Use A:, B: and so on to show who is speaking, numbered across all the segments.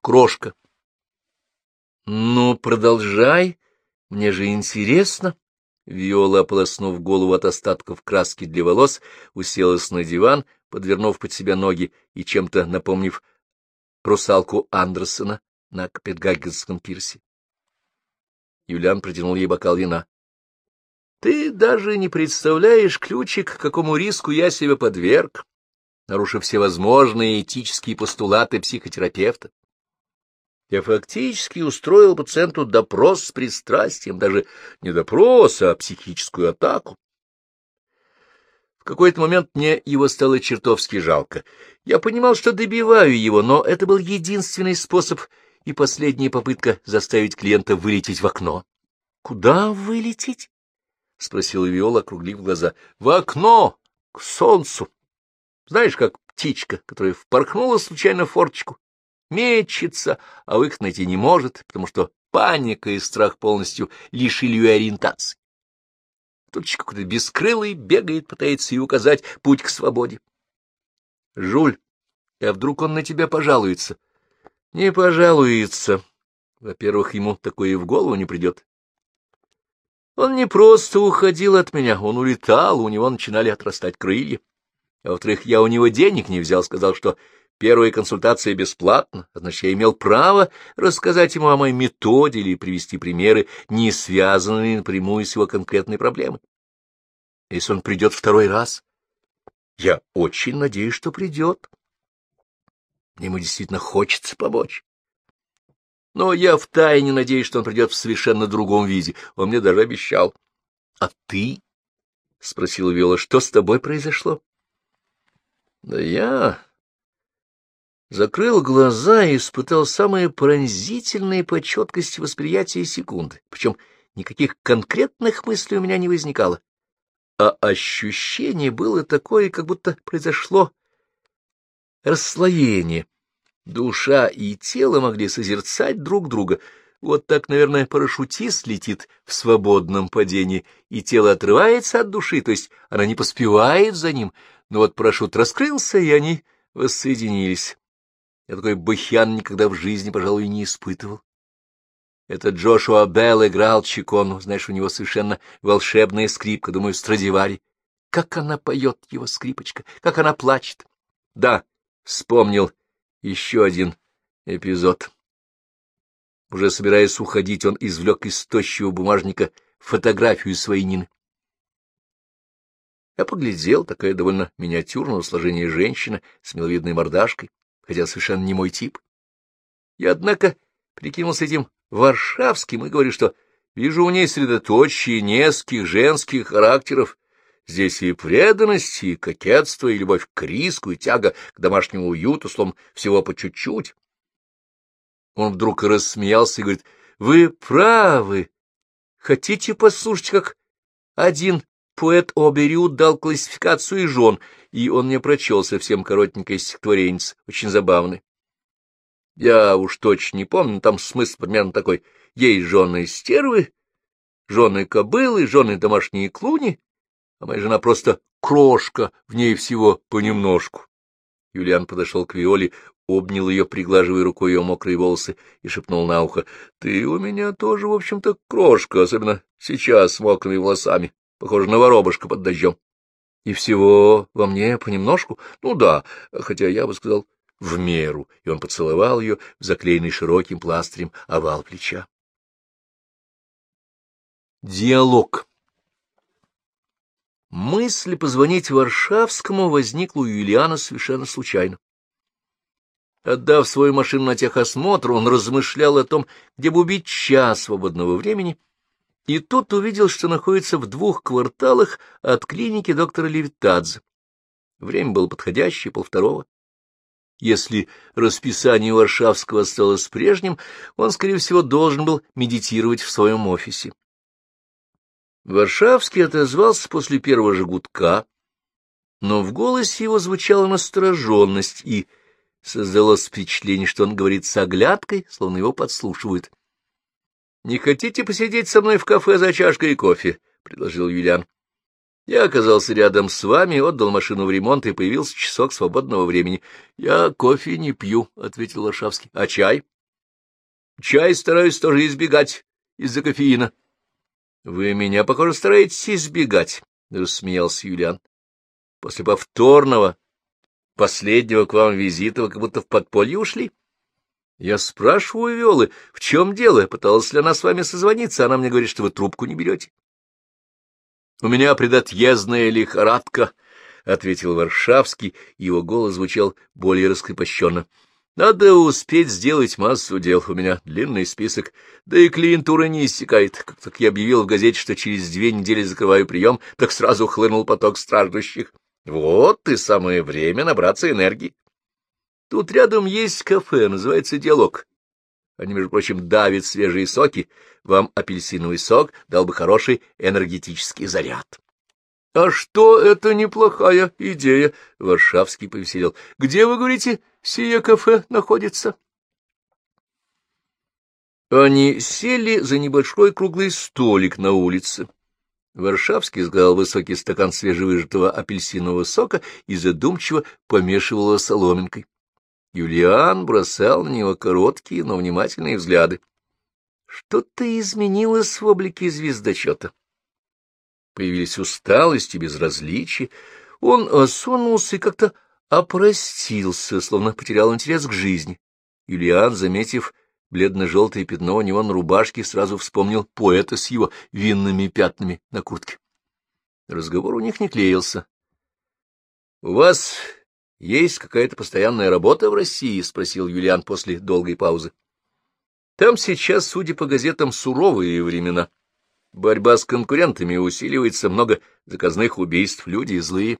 A: крошка. — Ну, продолжай, мне же интересно. Виола, ополоснув голову от остатков краски для волос, уселась на диван, подвернув под себя ноги и чем-то напомнив русалку Андерсона на Копенгагенском пирсе. Юлиан протянул ей бокал вина. — Ты даже не представляешь, ключик, какому риску я себя подверг, нарушив всевозможные этические постулаты психотерапевта. Я фактически устроил пациенту допрос с пристрастием, даже не допрос, а психическую атаку. В какой-то момент мне его стало чертовски жалко. Я понимал, что добиваю его, но это был единственный способ и последняя попытка заставить клиента вылететь в окно. — Куда вылететь? — спросила Виола, округлив глаза. — В окно, к солнцу. Знаешь, как птичка, которая впорхнула случайно в форточку, мечется, а выход найти не может, потому что паника и страх полностью лишили ее ориентации. Тут какой-то бескрылый бегает, пытается ей указать путь к свободе. — Жуль, а вдруг он на тебя пожалуется? — Не пожалуется. Во-первых, ему такое и в голову не придет. Он не просто уходил от меня, он улетал, у него начинали отрастать крылья. А во-вторых, я у него денег не взял, сказал, что Первая консультация бесплатна, значит, я имел право рассказать ему о моей методе или привести примеры, не связанные напрямую с его конкретной проблемой. Если он придет второй раз, я очень надеюсь, что придет. Ему действительно хочется помочь. Но я втайне надеюсь, что он придет в совершенно другом виде. Он мне даже обещал. — А ты? — спросила Виола. — Что с тобой произошло? — Да я закрыл глаза и испытал самые пронзительные по четкости восприятия секунды, причем никаких конкретных мыслей у меня не возникало, а ощущение было такое, как будто произошло расслоение. Душа и тело могли созерцать друг друга. Вот так, наверное, парашютист летит в свободном падении, и тело отрывается от души, то есть она не поспевает за ним, но вот парашют раскрылся, и они воссоединились. Я такой бахьян никогда в жизни, пожалуй, не испытывал. Этот Джошуа Белл играл Чикону, знаешь, у него совершенно волшебная скрипка, думаю, Страдивари. Как она поет, его скрипочка, как она плачет. Да, вспомнил еще один эпизод. Уже собираясь уходить, он извлек из тощего бумажника фотографию своей Нины. Я поглядел, такая довольно миниатюрного сложения женщина с миловидной мордашкой хотя совершенно не мой тип. Я, однако, прикинулся этим варшавским и говорю, что вижу у ней средоточие нескольких женских характеров. Здесь и преданность, и кокетство, и любовь к риску, и тяга к домашнему уюту, словом, всего по чуть-чуть. Он вдруг рассмеялся и говорит, — Вы правы. Хотите послушать, как один поэт Оберют дал классификацию жен, и он мне прочел совсем коротенькое стихотворенец, очень забавный. Я уж точно не помню, там смысл примерно такой. Есть жены стервы, жены кобылы, жены домашние клуни, а моя жена просто крошка, в ней всего понемножку. Юлиан подошел к Виоле, обнял ее, приглаживая рукой ее мокрые волосы, и шепнул на ухо. — Ты у меня тоже, в общем-то, крошка, особенно сейчас с мокрыми волосами похоже на воробушка под дождем. И всего во мне понемножку? Ну да, хотя я бы сказал, в меру, и он поцеловал ее в заклеенный широким пластырем овал плеча. Диалог Мысль позвонить Варшавскому возникла у Юлиана совершенно случайно. Отдав свою машину на техосмотр, он размышлял о том, где бы убить час свободного времени — и тут увидел, что находится в двух кварталах от клиники доктора Левитадзе. Время было подходящее, полвторого. Если расписание Варшавского осталось прежним, он, скорее всего, должен был медитировать в своем офисе. Варшавский отозвался после первого же гудка, но в голосе его звучала настороженность, и создалось впечатление, что он говорит с оглядкой, словно его подслушивают. — Не хотите посидеть со мной в кафе за чашкой кофе? — предложил Юлиан. Я оказался рядом с вами, отдал машину в ремонт и появился часок свободного времени. — Я кофе не пью, — ответил Варшавский. — А чай? — Чай стараюсь тоже избегать из-за кофеина. — Вы меня, похоже, стараетесь избегать, — рассмеялся Юлиан. — После повторного, последнего к вам визита вы как будто в подполье ушли. Я спрашиваю Виолы, в чем дело, пыталась ли она с вами созвониться, она мне говорит, что вы трубку не берете. — У меня предотъездная лихорадка, — ответил Варшавский, его голос звучал более раскрепощенно. — Надо успеть сделать массу дел, у меня длинный список, да и клиентура не иссякает. Как только я объявил в газете, что через две недели закрываю прием, так сразу хлынул поток страждущих. Вот и самое время набраться энергии. Тут рядом есть кафе, называется «Диалог». Они, между прочим, давят свежие соки. Вам апельсиновый сок дал бы хороший энергетический заряд. — А что, это неплохая идея, — Варшавский повеселел. — Где, вы говорите, сие кафе находится? Они сели за небольшой круглый столик на улице. Варшавский сгал высокий стакан свежевыжатого апельсинового сока и задумчиво помешивал соломинкой. Юлиан бросал на него короткие, но внимательные взгляды. Что-то изменилось в облике звездочета. Появились усталость и безразличие. Он осунулся и как-то опростился, словно потерял интерес к жизни. Юлиан, заметив бледно-желтое пятно у него на рубашке, сразу вспомнил поэта с его винными пятнами на куртке. Разговор у них не клеился. — У вас есть какая-то постоянная работа в России? — спросил Юлиан после долгой паузы. — Там сейчас, судя по газетам, суровые времена. Борьба с конкурентами усиливается, много заказных убийств, люди злые.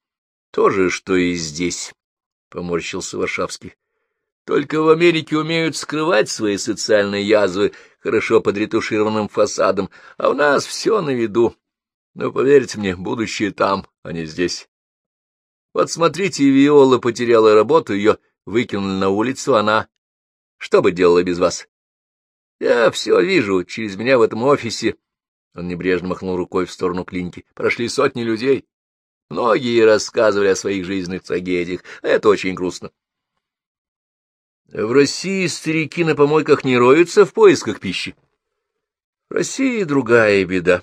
A: — То же, что и здесь, — поморщился Варшавский. — Только в Америке умеют скрывать свои социальные язвы хорошо подретушированным фасадом, а у нас все на виду. Но поверьте мне, будущее там, а не здесь. Вот смотрите, Виола потеряла работу, ее выкинули на улицу, она... Что бы делала без вас? Я все вижу, через меня в этом офисе... Он небрежно махнул рукой в сторону клиники. Прошли сотни людей. Многие рассказывали о своих жизненных трагедиях, это очень грустно. В России старики на помойках не роются в поисках пищи. В России другая беда.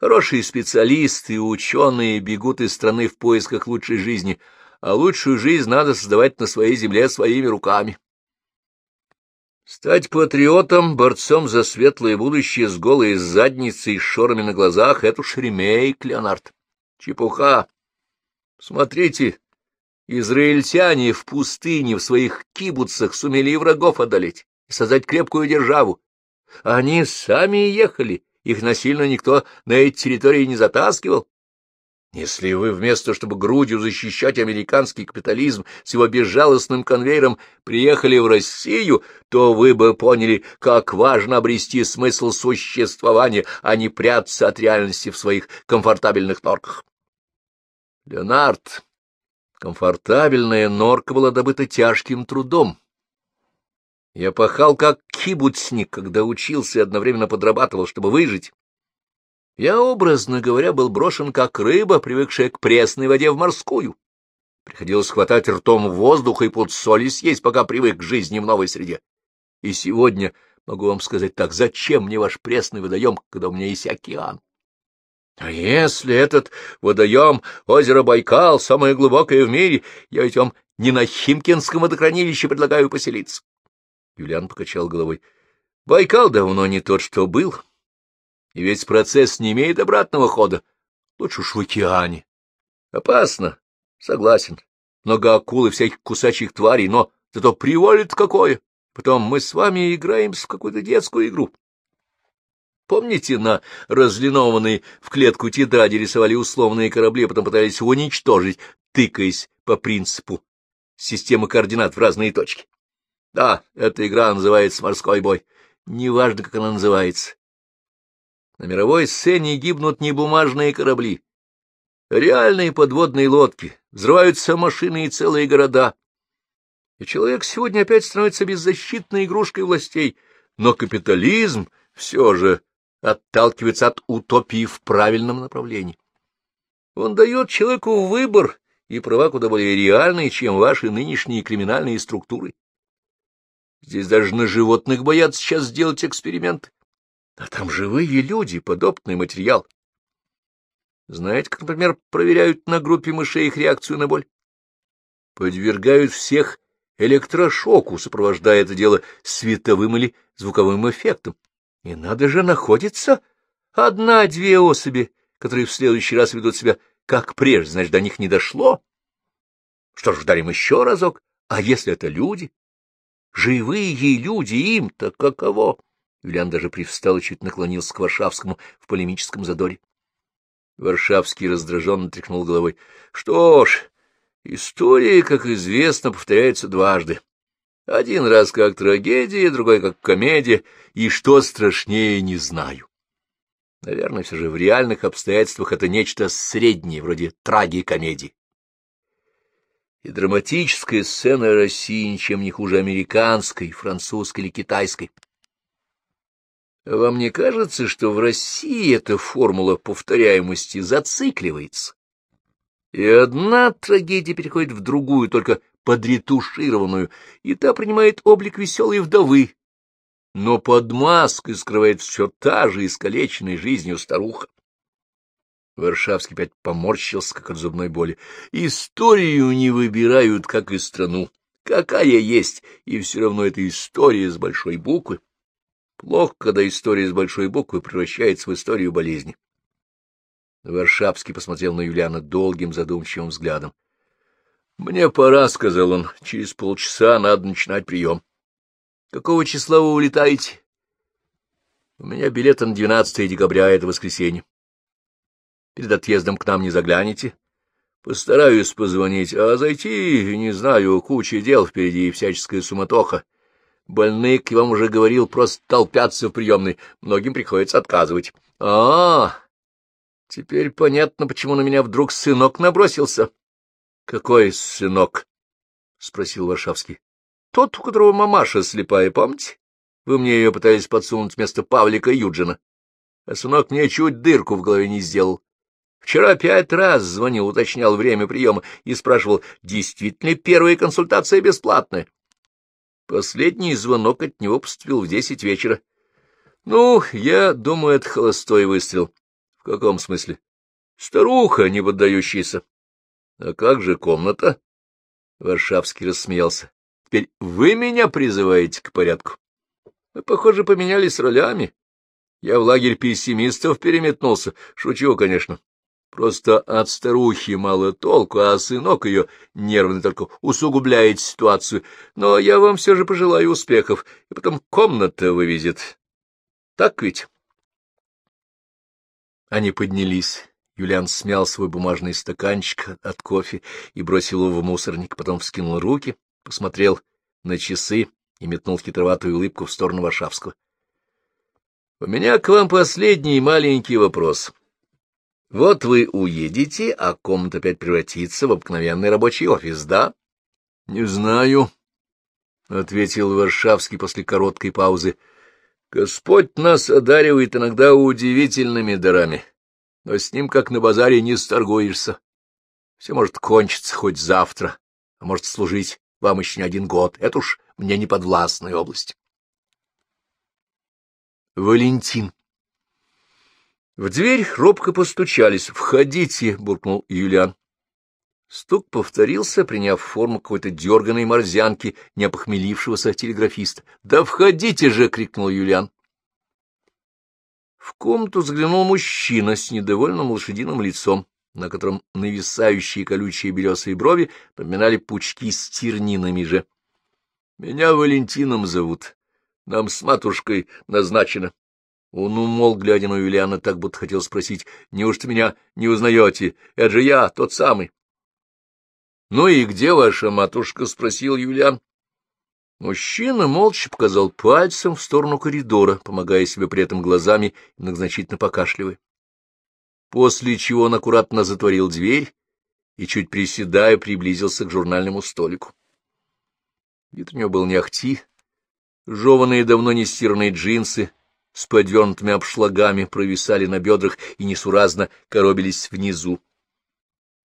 A: Хорошие специалисты и ученые бегут из страны в поисках лучшей жизни, а лучшую жизнь надо создавать на своей земле своими руками. Стать патриотом, борцом за светлое будущее с голой задницей и шорами на глазах — это уж ремейк, Леонард. Чепуха. Смотрите, израильтяне в пустыне в своих кибуцах сумели врагов одолеть, и создать крепкую державу. Они сами ехали, их насильно никто на эти территории не затаскивал. Если вы вместо, чтобы грудью защищать американский капитализм с его безжалостным конвейером, приехали в Россию, то вы бы поняли, как важно обрести смысл существования, а не прятаться от реальности в своих комфортабельных норках. Леонард, комфортабельная норка была добыта тяжким трудом, я пахал как кибуцник, когда учился и одновременно подрабатывал, чтобы выжить. Я, образно говоря, был брошен как рыба, привыкшая к пресной воде в морскую. Приходилось хватать ртом воздух и под соли съесть, пока привык к жизни в новой среде. И сегодня, могу вам сказать так, зачем мне ваш пресный водоем, когда у меня есть океан? А если этот водоем, озеро Байкал, самое глубокое в мире, я ведь вам не на Химкинском водохранилище предлагаю поселиться. Юлиан покачал головой. — Байкал давно не тот, что был. И весь процесс не имеет обратного хода. Лучше уж в океане. Опасно, согласен. Много акул и всяких кусачих тварей, но зато приволит какое. Потом мы с вами играемся в какую-то детскую игру. Помните, на разлинованной в клетку тетради рисовали условные корабли, а потом пытались уничтожить, тыкаясь по принципу системы координат в разные точки? Да, эта игра называется «Морской бой». Неважно, как она называется. На мировой сцене гибнут не бумажные корабли. Реальные подводные лодки, взрываются машины и целые города. И человек сегодня опять становится беззащитной игрушкой властей. Но капитализм все же отталкивается от утопии в правильном направлении. Он дает человеку выбор и права куда более реальные, чем ваши нынешние криминальные структуры. Здесь даже на животных боятся сейчас сделать эксперименты. А там живые люди, подопытный материал. Знаете, как, например, проверяют на группе мышей их реакцию на боль? Подвергают всех электрошоку, сопровождая это дело световым или звуковым эффектом. И надо же находится одна-две особи, которые в следующий раз ведут себя как прежде, значит, до них не дошло. Что ж, ударим еще разок. А если это люди? Живые люди им-то каково? Юлиан даже привстал и чуть наклонился к Варшавскому в полемическом задоре. Варшавский раздраженно тряхнул головой. — Что ж, история, как известно, повторяется дважды. Один раз как трагедия, другой как комедия, и что страшнее, не знаю. Наверное, все же в реальных обстоятельствах это нечто среднее, вроде трагикомедии. И драматическая сцена России ничем не хуже американской, французской или китайской. Вам не кажется, что в России эта формула повторяемости зацикливается? И одна трагедия переходит в другую, только подретушированную, и та принимает облик веселой вдовы, но под маской скрывает все та же искалеченной жизнью старуха. Варшавский опять поморщился, как от зубной боли. Историю не выбирают, как и страну. Какая есть, и все равно это история с большой буквы. Плохо, когда история с большой буквы превращается в историю болезни. Варшавский посмотрел на Юлиана долгим задумчивым взглядом. — Мне пора, — сказал он, — через полчаса надо начинать прием. — Какого числа вы улетаете? — У меня билет на 12 декабря, это воскресенье. Перед отъездом к нам не заглянете? — Постараюсь позвонить, а зайти, не знаю, куча дел впереди и всяческая суматоха. Больные, я вам уже говорил, просто толпятся в приемной, многим приходится отказывать. А, -а, а Теперь понятно, почему на меня вдруг сынок набросился. — Какой сынок? — спросил Варшавский. — Тот, у которого мамаша слепая, помните? Вы мне ее пытались подсунуть вместо Павлика Юджина. А сынок мне чуть дырку в голове не сделал. Вчера пять раз звонил, уточнял время приема и спрашивал, действительно первая консультация бесплатная. Последний звонок от него поступил в десять вечера. Ну, я думаю, это холостой выстрел. В каком смысле? Старуха, не поддающаяся. А как же комната? Варшавский рассмеялся. Теперь вы меня призываете к порядку. Мы, похоже, поменялись ролями. Я в лагерь пессимистов переметнулся. Шучу, конечно. Просто от старухи мало толку, а сынок ее нервный только усугубляет ситуацию. Но я вам все же пожелаю успехов, и потом комната вывезет. Так ведь? Они поднялись. Юлиан смял свой бумажный стаканчик от кофе и бросил его в мусорник, потом вскинул руки, посмотрел на часы и метнул хитроватую улыбку в сторону Варшавского. — У меня к вам последний маленький вопрос. Вот вы уедете, а комната опять превратится в обыкновенный рабочий офис, да? — Не знаю, — ответил Варшавский после короткой паузы. — Господь нас одаривает иногда удивительными дарами, но с ним, как на базаре, не сторгуешься. Все может кончиться хоть завтра, а может служить вам еще не один год. Это уж мне не подвластная область. Валентин в дверь робко постучались. «Входите!» — буркнул Юлиан. Стук повторился, приняв форму какой-то дерганой морзянки, не опохмелившегося телеграфиста. «Да входите же!» — крикнул Юлиан. В комнату заглянул мужчина с недовольным лошадиным лицом, на котором нависающие колючие белесые брови напоминали пучки с тернинами же. — Меня Валентином зовут. Нам с матушкой назначено. Он умол, глядя на Юлиана, так будто хотел спросить, неужто меня не узнаете? Это же я, тот самый. — Ну и где ваша матушка? — спросил Юлиан. Мужчина молча показал пальцем в сторону коридора, помогая себе при этом глазами многозначительно покашливая. После чего он аккуратно затворил дверь и, чуть приседая, приблизился к журнальному столику. Вид у него был не ахти, жеванные давно не стиранные джинсы, с подвернутыми обшлагами провисали на бедрах и несуразно коробились внизу.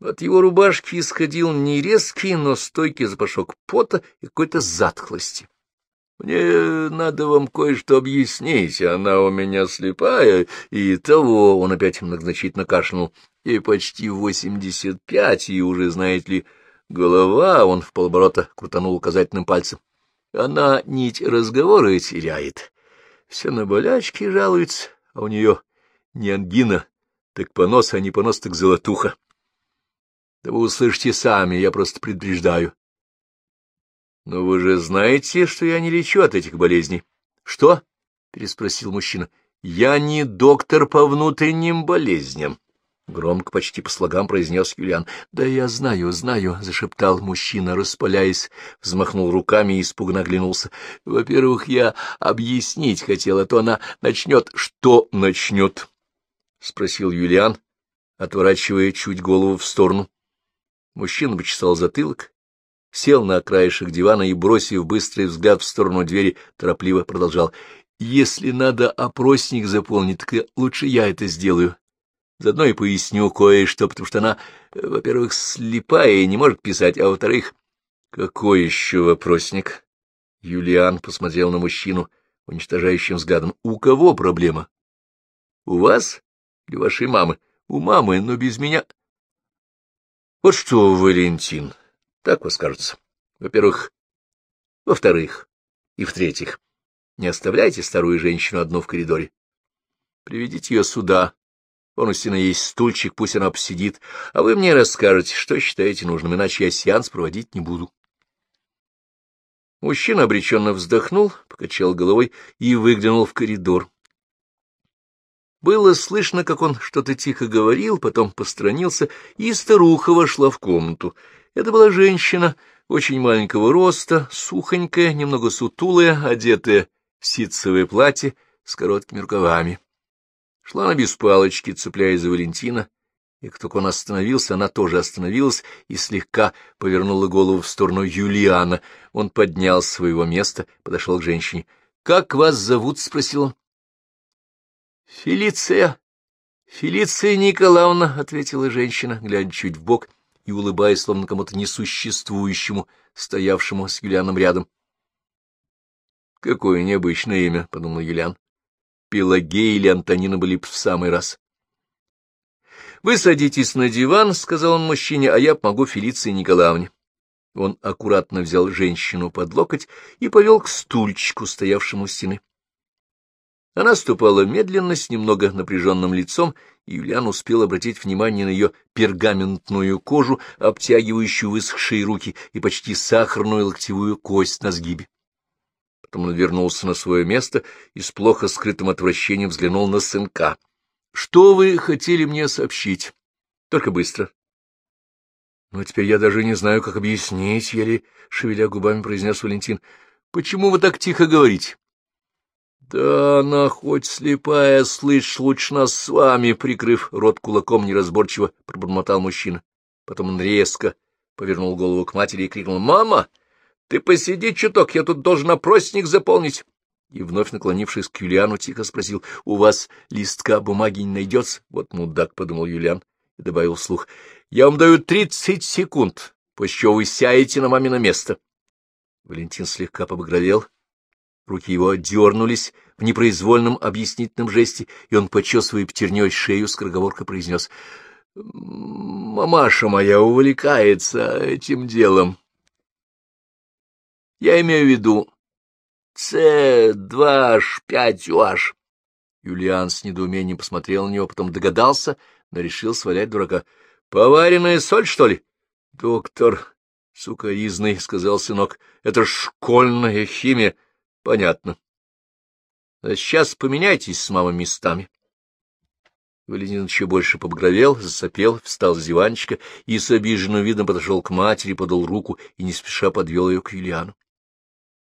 A: От его рубашки исходил не резкий, но стойкий запашок пота и какой-то затхлости. — Мне надо вам кое-что объяснить, она у меня слепая, и того, — он опять многозначительно кашлянул, — и почти восемьдесят пять, и уже, знаете ли, голова, — он в полоборота крутанул указательным пальцем. Она нить разговора теряет, все на болячки жалуется, а у нее не ангина, так понос, а не понос, так золотуха. Да вы услышите сами, я просто предупреждаю. Но вы же знаете, что я не лечу от этих болезней. — Что? — переспросил мужчина. — Я не доктор по внутренним болезням. Громко, почти по слогам произнес Юлиан. — Да я знаю, знаю, — зашептал мужчина, распаляясь, взмахнул руками и испуганно оглянулся. — Во-первых, я объяснить хотел, а то она начнет... — Что начнет? — спросил Юлиан, отворачивая чуть голову в сторону. Мужчина почесал затылок, сел на краешек дивана и, бросив быстрый взгляд в сторону двери, торопливо продолжал. — Если надо опросник заполнить, так лучше я это сделаю. Заодно и поясню кое-что, потому что она, во-первых, слепая и не может писать, а во-вторых... — Какой еще вопросник? Юлиан посмотрел на мужчину уничтожающим взглядом. — У кого проблема? — У вас или вашей мамы? — У мамы, но без меня... Вот что, Валентин, так вас кажется. Во-первых, во-вторых и в-третьих, не оставляйте старую женщину одну в коридоре. Приведите ее сюда. Вон у стены есть стульчик, пусть она посидит, а вы мне расскажете, что считаете нужным, иначе я сеанс проводить не буду. Мужчина обреченно вздохнул, покачал головой и выглянул в коридор. Было слышно, как он что-то тихо говорил, потом постранился, и старуха вошла в комнату. Это была женщина очень маленького роста, сухонькая, немного сутулая, одетая в ситцевое платье с короткими рукавами. Шла она без палочки, цепляясь за Валентина, и как только он остановился, она тоже остановилась и слегка повернула голову в сторону Юлиана. Он поднял своего места, подошел к женщине. — Как вас зовут? — спросил он. — Фелиция. — Фелиция Николаевна, — ответила женщина, глядя чуть вбок и улыбаясь, словно кому-то несуществующему, стоявшему с Юлианом рядом. — Какое необычное имя, — подумал Юлиан. Пелагея или Антонина были в самый раз. — Вы садитесь на диван, — сказал он мужчине, — а я помогу Фелиции Николаевне. Он аккуратно взял женщину под локоть и повел к стульчику, стоявшему у стены. Она ступала медленно, с немного напряженным лицом, и Юлиан успел обратить внимание на ее пергаментную кожу, обтягивающую высохшие руки и почти сахарную локтевую кость на сгибе. Потом он вернулся на свое место и с плохо скрытым отвращением взглянул на сынка. — Что вы хотели мне сообщить? Только быстро. — Ну, теперь я даже не знаю, как объяснить, — еле шевеля губами произнес Валентин. — Почему вы так тихо говорите? Да она хоть слепая, слышь, лучше нас с вами, прикрыв рот кулаком неразборчиво, пробормотал мужчина. Потом он резко повернул голову к матери и крикнул «Мама, ты посиди чуток, я тут должен опросник заполнить». И вновь наклонившись к Юлиану, тихо спросил «У вас листка бумаги не найдется?» Вот мудак, — подумал Юлиан и добавил вслух. «Я вам даю тридцать секунд, после чего вы сядете на мамино место». Валентин слегка побагровел Руки его дернулись в непроизвольном объяснительном жесте, и он, почесывая пятерней шею, скороговорка произнес — Мамаша моя увлекается этим делом. Я имею в виду С2H5UH. Юлиан с недоумением посмотрел на него, потом догадался, но решил свалять дурака. — Поваренная соль, что ли? — Доктор, сукаризный, — сказал сынок, — это школьная химия. Понятно. А сейчас поменяйтесь с мамой местами. Валентин еще больше побагровел, засопел, встал с диванчика и с обиженным видом подошел к матери, подал руку и не спеша подвел ее к Юлиану.